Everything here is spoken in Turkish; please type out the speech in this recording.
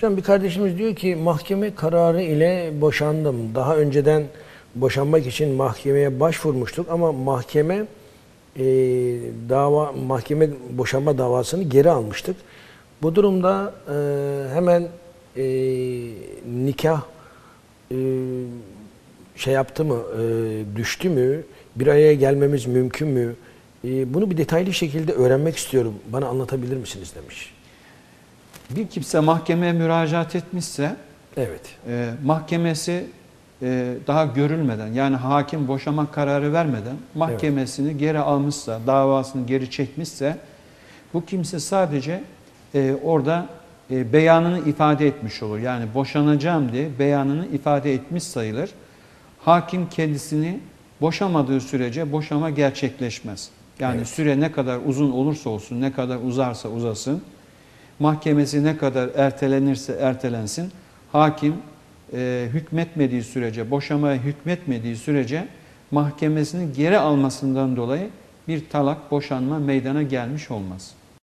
Hocam bir kardeşimiz diyor ki mahkeme kararı ile boşandım. Daha önceden boşanmak için mahkemeye başvurmuştuk ama mahkeme e, dava mahkeme boşanma davasını geri almıştık. Bu durumda e, hemen e, nikah e, şey yaptı mı, e, düştü mü, bir araya gelmemiz mümkün mü? E, bunu bir detaylı şekilde öğrenmek istiyorum. Bana anlatabilir misiniz demiş. Bir kimse mahkemeye müracaat etmişse Evet. e, mahkemesi e, daha görülmeden yani hakim boşama kararı vermeden mahkemesini geri almışsa, davasını geri çekmişse bu kimse sadece e, orada e, beyanını ifade etmiş olur. Yani boşanacağım diye beyanını ifade etmiş sayılır. Hakim kendisini boşamadığı sürece boşama gerçekleşmez. Yani Evet. süre ne kadar uzun olursa olsun, ne kadar uzarsa uzasın, mahkemesi ne kadar ertelenirse ertelensin, hakim e, hükmetmediği sürece, boşamaya hükmetmediği sürece mahkemesini geri almasından dolayı bir talak, boşanma meydana gelmiş olmaz.